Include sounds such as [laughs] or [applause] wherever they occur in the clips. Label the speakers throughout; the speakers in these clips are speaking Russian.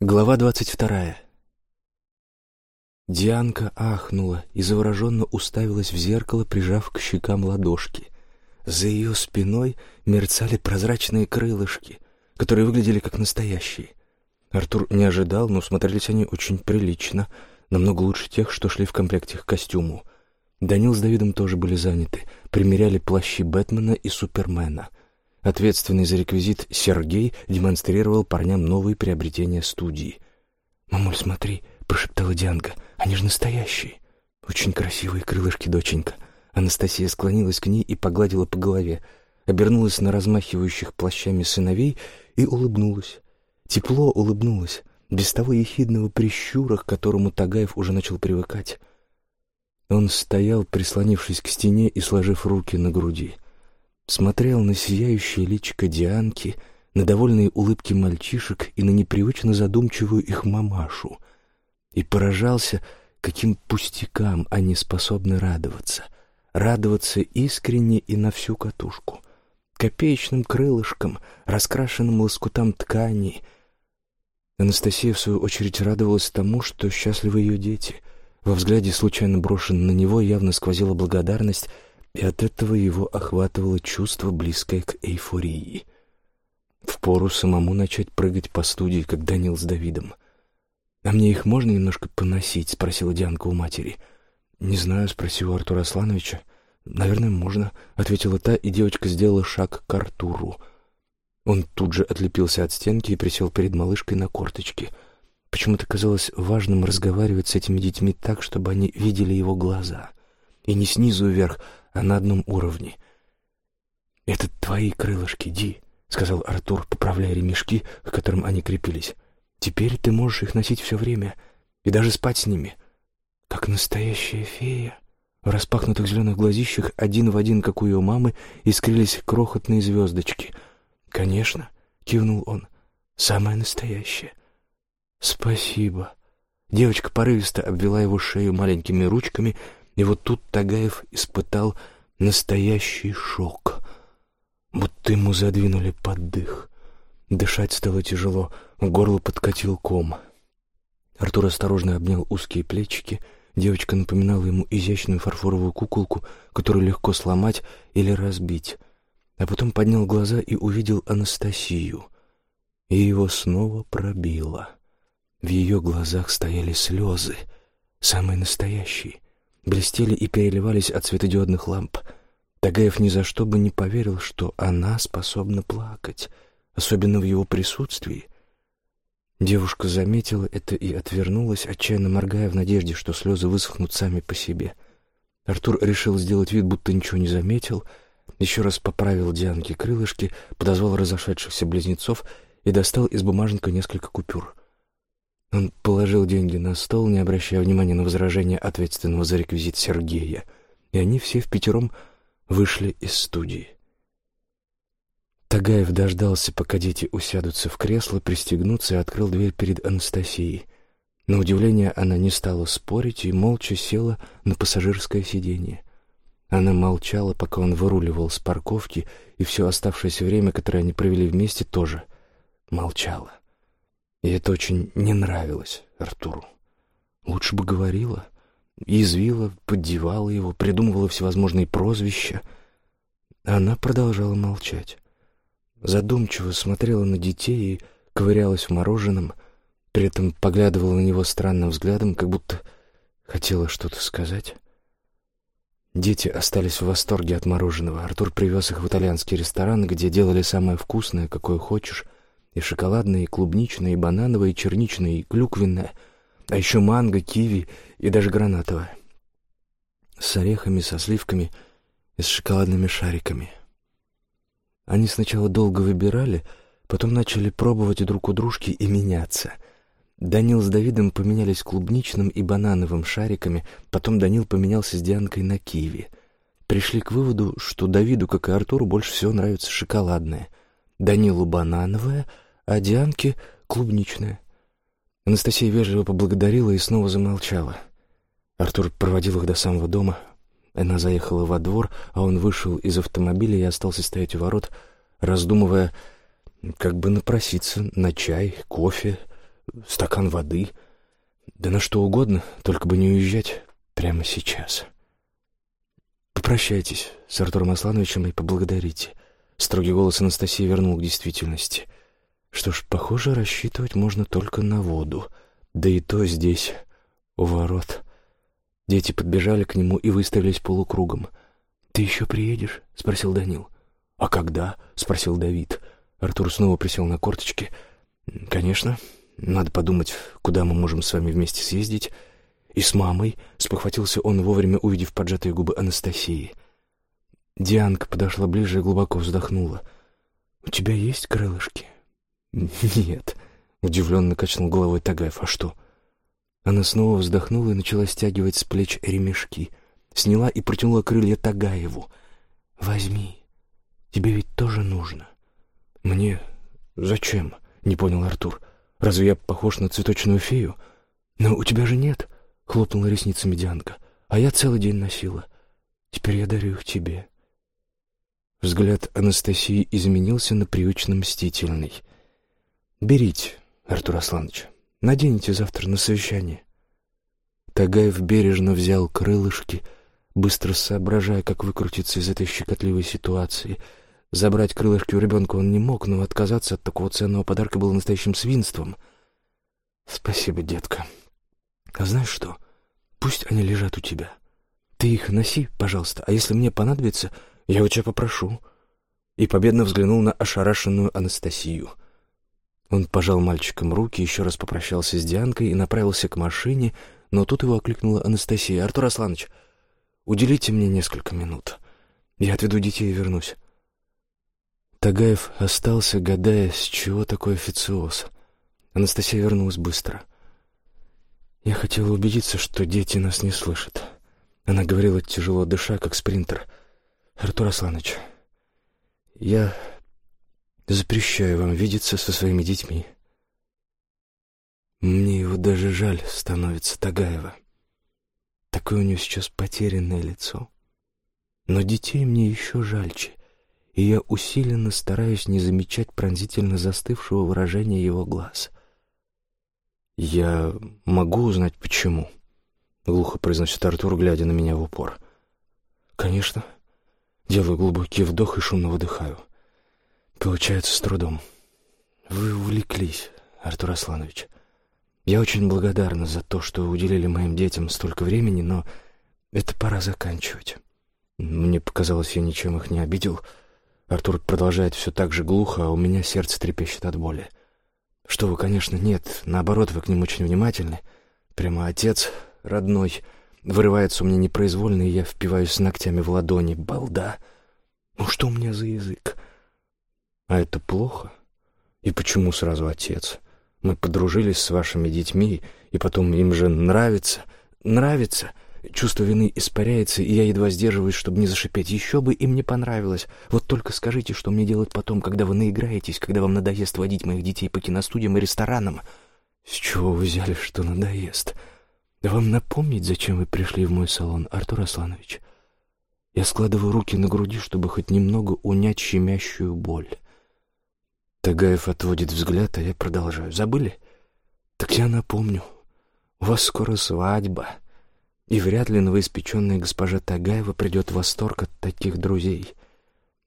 Speaker 1: Глава двадцать вторая. Дианка ахнула и завороженно уставилась в зеркало, прижав к щекам ладошки. За ее спиной мерцали прозрачные крылышки, которые выглядели как настоящие. Артур не ожидал, но смотрелись они очень прилично, намного лучше тех, что шли в комплекте к костюму. Данил с Давидом тоже были заняты, примеряли плащи Бэтмена и Супермена — Ответственный за реквизит Сергей демонстрировал парням новые приобретения студии. «Мамуль, смотри», — прошептала Дианка, — «они же настоящие». «Очень красивые крылышки, доченька». Анастасия склонилась к ней и погладила по голове, обернулась на размахивающих плащами сыновей и улыбнулась. Тепло улыбнулась, без того ехидного прищура, к которому Тагаев уже начал привыкать. Он стоял, прислонившись к стене и сложив руки на груди — смотрел на сияющее личико Дианки, на довольные улыбки мальчишек и на непривычно задумчивую их мамашу, и поражался, каким пустякам они способны радоваться, радоваться искренне и на всю катушку, копеечным крылышкам, раскрашенным лоскутам ткани. Анастасия, в свою очередь, радовалась тому, что счастливы ее дети. Во взгляде, случайно брошенном на него, явно сквозила благодарность — и от этого его охватывало чувство, близкое к эйфории. Впору самому начать прыгать по студии, как Данил с Давидом. «А мне их можно немножко поносить?» — спросила Дианка у матери. «Не знаю», — спросил Артура Аслановича. «Наверное, можно», — ответила та, и девочка сделала шаг к Артуру. Он тут же отлепился от стенки и присел перед малышкой на корточки. Почему-то казалось важным разговаривать с этими детьми так, чтобы они видели его глаза. И не снизу вверх, а на одном уровне. «Это твои крылышки, Ди», — сказал Артур, поправляя ремешки, к которым они крепились. «Теперь ты можешь их носить все время и даже спать с ними, как настоящая фея». В распахнутых зеленых глазищах один в один, как у ее мамы, искрились крохотные звездочки. «Конечно», — кивнул он, — «самое настоящее». «Спасибо». Девочка порывисто обвела его шею маленькими ручками — и вот тут Тагаев испытал настоящий шок. Будто ему задвинули под дых. Дышать стало тяжело, горло подкатил ком. Артур осторожно обнял узкие плечики. Девочка напоминала ему изящную фарфоровую куколку, которую легко сломать или разбить. А потом поднял глаза и увидел Анастасию. И его снова пробило. В ее глазах стояли слезы, самые настоящие — блестели и переливались от светодиодных ламп. Тагаев ни за что бы не поверил, что она способна плакать, особенно в его присутствии. Девушка заметила это и отвернулась, отчаянно моргая в надежде, что слезы высохнут сами по себе. Артур решил сделать вид, будто ничего не заметил, еще раз поправил Дианке крылышки, подозвал разошедшихся близнецов и достал из бумажника несколько купюр. Он положил деньги на стол, не обращая внимания на возражения ответственного за реквизит Сергея, и они все в пятером вышли из студии. Тагаев дождался, пока дети усядутся в кресло, пристегнутся и открыл дверь перед Анастасией. На удивление она не стала спорить и молча села на пассажирское сиденье. Она молчала, пока он выруливал с парковки, и все оставшееся время, которое они провели вместе, тоже молчала. И это очень не нравилось Артуру. Лучше бы говорила, язвила, поддевала его, придумывала всевозможные прозвища. Она продолжала молчать. Задумчиво смотрела на детей и ковырялась в мороженом, при этом поглядывала на него странным взглядом, как будто хотела что-то сказать. Дети остались в восторге от мороженого. Артур привез их в итальянский ресторан, где делали самое вкусное, какое хочешь — и шоколадное, и клубничное, и банановое, и черничное, и клюквенное, а еще манго, киви и даже гранатовое. С орехами, со сливками и с шоколадными шариками. Они сначала долго выбирали, потом начали пробовать друг у дружки и меняться. Данил с Давидом поменялись клубничным и банановым шариками, потом Данил поменялся с Дианкой на киви. Пришли к выводу, что Давиду, как и Артуру, больше всего нравится шоколадное — Данилу банановая, а Дианке клубничная. Анастасия вежливо поблагодарила и снова замолчала. Артур проводил их до самого дома. Она заехала во двор, а он вышел из автомобиля и остался стоять у ворот, раздумывая, как бы напроситься на чай, кофе, стакан воды. Да на что угодно, только бы не уезжать прямо сейчас. Попрощайтесь с Артуром Аслановичем и поблагодарите. Строгий голос Анастасии вернул к действительности. Что ж, похоже, рассчитывать можно только на воду. Да и то здесь, у ворот. Дети подбежали к нему и выставились полукругом. «Ты еще приедешь?» — спросил Данил. «А когда?» — спросил Давид. Артур снова присел на корточки. «Конечно. Надо подумать, куда мы можем с вами вместе съездить. И с мамой», — спохватился он, вовремя увидев поджатые губы Анастасии. Дианка подошла ближе и глубоко вздохнула. «У тебя есть крылышки?» «Нет», — удивленно качнул головой Тагаев. «А что?» Она снова вздохнула и начала стягивать с плеч ремешки. Сняла и протянула крылья Тагаеву. «Возьми. Тебе ведь тоже нужно». «Мне? Зачем?» — не понял Артур. «Разве я похож на цветочную фею?» «Но у тебя же нет», — хлопнула ресницами Дианка. «А я целый день носила. Теперь я дарю их тебе». Взгляд Анастасии изменился на привычно мстительный. «Берите, Артур Асланович, наденете завтра на совещание». Тагаев бережно взял крылышки, быстро соображая, как выкрутиться из этой щекотливой ситуации. Забрать крылышки у ребенка он не мог, но отказаться от такого ценного подарка было настоящим свинством. «Спасибо, детка. А знаешь что? Пусть они лежат у тебя. Ты их носи, пожалуйста, а если мне понадобится, я у тебя попрошу». И победно взглянул на ошарашенную Анастасию — он пожал мальчикам руки, еще раз попрощался с Дианкой и направился к машине, но тут его окликнула Анастасия. «Артур Асланович, уделите мне несколько минут. Я отведу детей и вернусь». Тагаев остался, гадая, с чего такой официоз. Анастасия вернулась быстро. «Я хотела убедиться, что дети нас не слышат». Она говорила, тяжело дыша, как спринтер. «Артур Асланович, я Запрещаю вам видеться со своими детьми. Мне его даже жаль становится, Тагаева. Такое у него сейчас потерянное лицо. Но детей мне еще жальче, и я усиленно стараюсь не замечать пронзительно застывшего выражения его глаз. «Я могу узнать, почему?» — глухо произносит Артур, глядя на меня в упор. «Конечно». Делаю глубокий вдох и шумно выдыхаю. Получается с трудом. Вы увлеклись, Артур Асланович. Я очень благодарна за то, что уделили моим детям столько времени, но это пора заканчивать. Мне показалось, я ничем их не обидел. Артур продолжает все так же глухо, а у меня сердце трепещет от боли. Что вы, конечно, нет. Наоборот, вы к ним очень внимательны. Прямо отец родной. Вырывается у меня непроизвольно, и я впиваюсь ногтями в ладони. Балда. Ну что у меня за язык? А это плохо? И почему сразу отец? Мы подружились с вашими детьми, и потом им же нравится. Нравится. Чувство вины испаряется, и я едва сдерживаюсь, чтобы не зашипеть. Еще бы им не понравилось. Вот только скажите, что мне делать потом, когда вы наиграетесь, когда вам надоест водить моих детей по киностудиям и ресторанам. С чего вы взяли, что надоест? Да вам напомнить, зачем вы пришли в мой салон, Артур Асланович? Я складываю руки на груди, чтобы хоть немного унять щемящую боль. Тагаев отводит взгляд, а я продолжаю. Забыли? Так я напомню. У вас скоро свадьба. И вряд ли новоиспеченная госпожа Тагаева придет в восторг от таких друзей.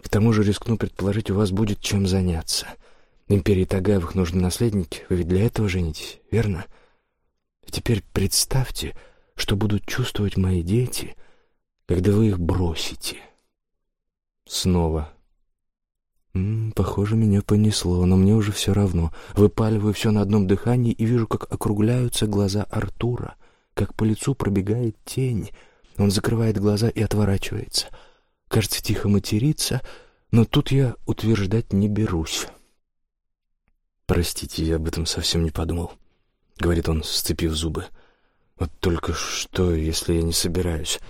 Speaker 1: К тому же рискну предположить, у вас будет чем заняться. Империи Тагаевых нужны наследники. Вы ведь для этого женитесь, верно? Теперь представьте, что будут чувствовать мои дети, когда вы их бросите. Снова М -м, похоже, меня понесло, но мне уже все равно. Выпаливаю все на одном дыхании и вижу, как округляются глаза Артура, как по лицу пробегает тень. Он закрывает глаза и отворачивается. Кажется, тихо матерится, но тут я утверждать не берусь. «Простите, я об этом совсем не подумал», — говорит он, сцепив зубы. «Вот только что, если я не собираюсь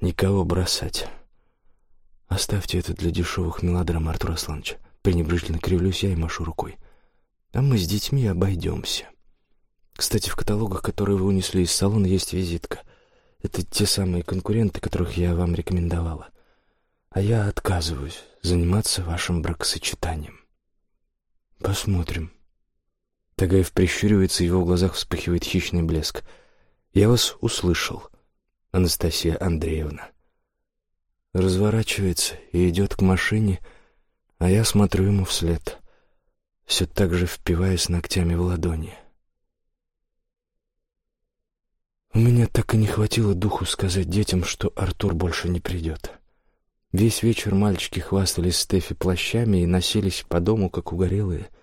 Speaker 1: никого бросать?» «Оставьте это для дешевых мелодрам, Артур Асланович». Пренебрежительно кривлюсь я и машу рукой. «А мы с детьми обойдемся». Кстати, в каталогах, которые вы унесли из салона, есть визитка. Это те самые конкуренты, которых я вам рекомендовала. А я отказываюсь заниматься вашим бракосочетанием. Посмотрим. Тагаев прищуривается, его в глазах вспыхивает хищный блеск. «Я вас услышал, Анастасия Андреевна». Разворачивается и идет к машине, а я смотрю ему вслед, все так же впиваясь ногтями в ладони. У меня так и не хватило духу сказать детям, что Артур больше не придет. Весь вечер мальчики хвастались Стефи плащами и носились по дому, как угорелые —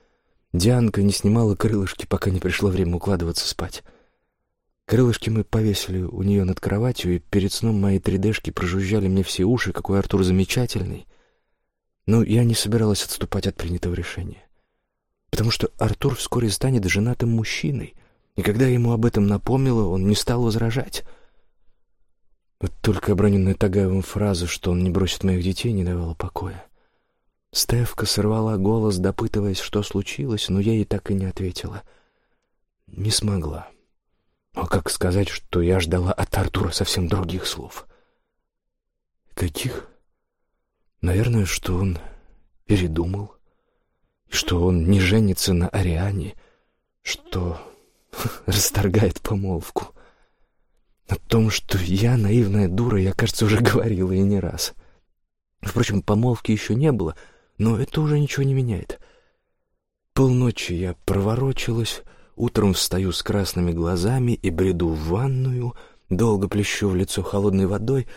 Speaker 1: Дианка не снимала крылышки, пока не пришло время укладываться спать. Крылышки мы повесили у нее над кроватью, и перед сном мои 3D-шки прожужжали мне все уши, какой Артур замечательный. Но я не собиралась отступать от принятого решения. Потому что Артур вскоре станет женатым мужчиной, и когда ему об этом напомнила, он не стал возражать. Вот только оброненная Тагаевым фраза, что он не бросит моих детей, не давала покоя. Стевка сорвала голос, допытываясь, что случилось, но я ей так и не ответила. Не смогла. А как сказать, что я ждала от Артура совсем других слов? Каких? Наверное, что он передумал, что он не женится на Ариане, что [laughs] расторгает помолвку. О том, что я наивная дура, я, кажется, уже [laughs] говорила и не раз. Впрочем, помолвки еще не было — но это уже ничего не меняет. Полночи я проворочилась, утром встаю с красными глазами и бреду в ванную, долго плещу в лицо холодной водой,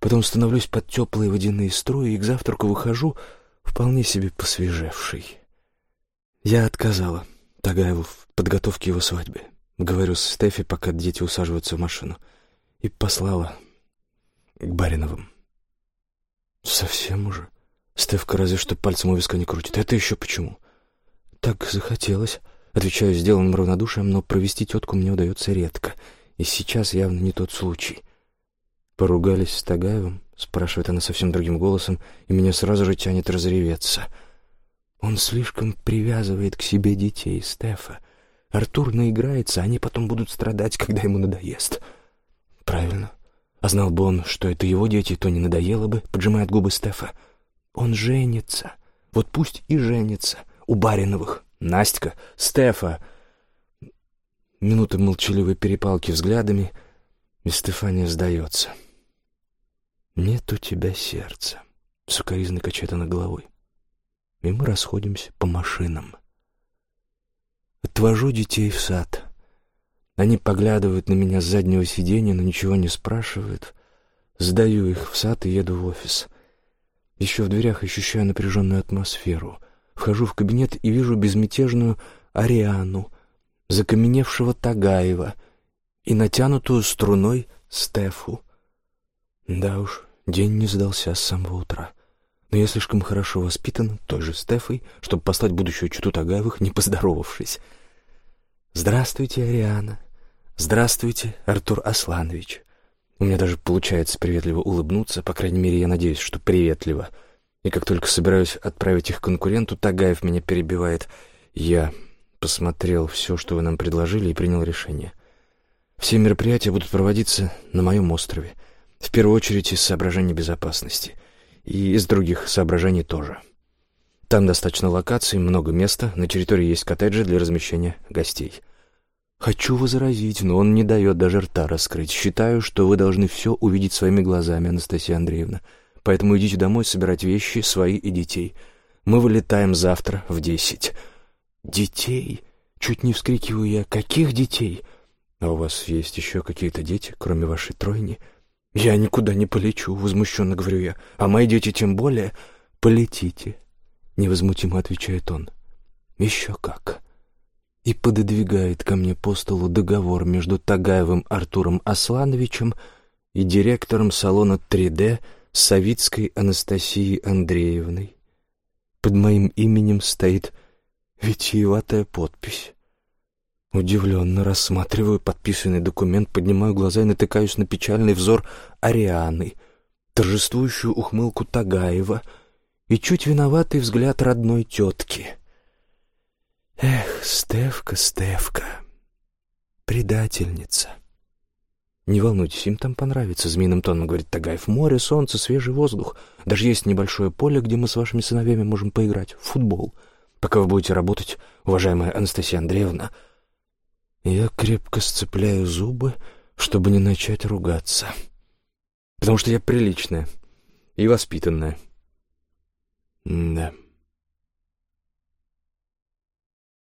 Speaker 1: потом становлюсь под теплые водяные струи и к завтраку выхожу вполне себе посвежевший. Я отказала Тагаеву в подготовке его свадьбы. Говорю с Стефи, пока дети усаживаются в машину. И послала к Бариновым. Совсем уже. Стевка разве что пальцем у виска не крутит. Это еще почему? Так захотелось. Отвечаю сделанным равнодушием, но провести тетку мне удается редко. И сейчас явно не тот случай. Поругались с Тагаевым, спрашивает она совсем другим голосом, и меня сразу же тянет разреветься. Он слишком привязывает к себе детей, Стефа. Артур наиграется, они потом будут страдать, когда ему надоест. Правильно. А знал бы он, что это его дети, то не надоело бы, поджимает губы Стефа. Он женится. Вот пусть и женится. У Бариновых. Настя, Стефа. Минуты молчаливой перепалки взглядами, и Стефания сдается. «Нет у тебя сердца», — сукоризно качает она головой. И мы расходимся по машинам. Отвожу детей в сад. Они поглядывают на меня с заднего сиденья, но ничего не спрашивают. Сдаю их в сад и еду в офис — еще в дверях ощущаю напряженную атмосферу. Вхожу в кабинет и вижу безмятежную Ариану, закаменевшего Тагаева и натянутую струной Стефу. Да уж, день не сдался с самого утра. Но я слишком хорошо воспитан той же Стефой, чтобы послать будущую чуту Тагаевых, не поздоровавшись. «Здравствуйте, Ариана. Здравствуйте, Артур Асланович. У меня даже получается приветливо улыбнуться, по крайней мере, я надеюсь, что приветливо. И как только собираюсь отправить их конкуренту, Тагаев меня перебивает. Я посмотрел все, что вы нам предложили, и принял решение. Все мероприятия будут проводиться на моем острове. В первую очередь из соображений безопасности. И из других соображений тоже. Там достаточно локаций, много места, на территории есть коттеджи для размещения гостей. Хочу возразить, но он не дает даже рта раскрыть. Считаю, что вы должны все увидеть своими глазами, Анастасия Андреевна. Поэтому идите домой собирать вещи свои и детей. Мы вылетаем завтра в десять. Детей? Чуть не вскрикиваю я. Каких детей? А у вас есть еще какие-то дети, кроме вашей тройни? Я никуда не полечу, возмущенно говорю я. А мои дети тем более. Полетите, невозмутимо отвечает он. Еще как и пододвигает ко мне по столу договор между Тагаевым Артуром Аслановичем и директором салона 3D Савицкой Анастасией Андреевной. Под моим именем стоит витиеватая подпись. Удивленно рассматриваю подписанный документ, поднимаю глаза и натыкаюсь на печальный взор Арианы, торжествующую ухмылку Тагаева и чуть виноватый взгляд родной тетки — Эх, Стевка, Стевка, предательница. Не волнуйтесь, им там понравится, змеиным тоном говорит Тагаев. Море, солнце, свежий воздух. Даже есть небольшое поле, где мы с вашими сыновьями можем поиграть в футбол. Пока вы будете работать, уважаемая Анастасия Андреевна, я крепко сцепляю зубы, чтобы не начать ругаться. Потому что я приличная и воспитанная. Да.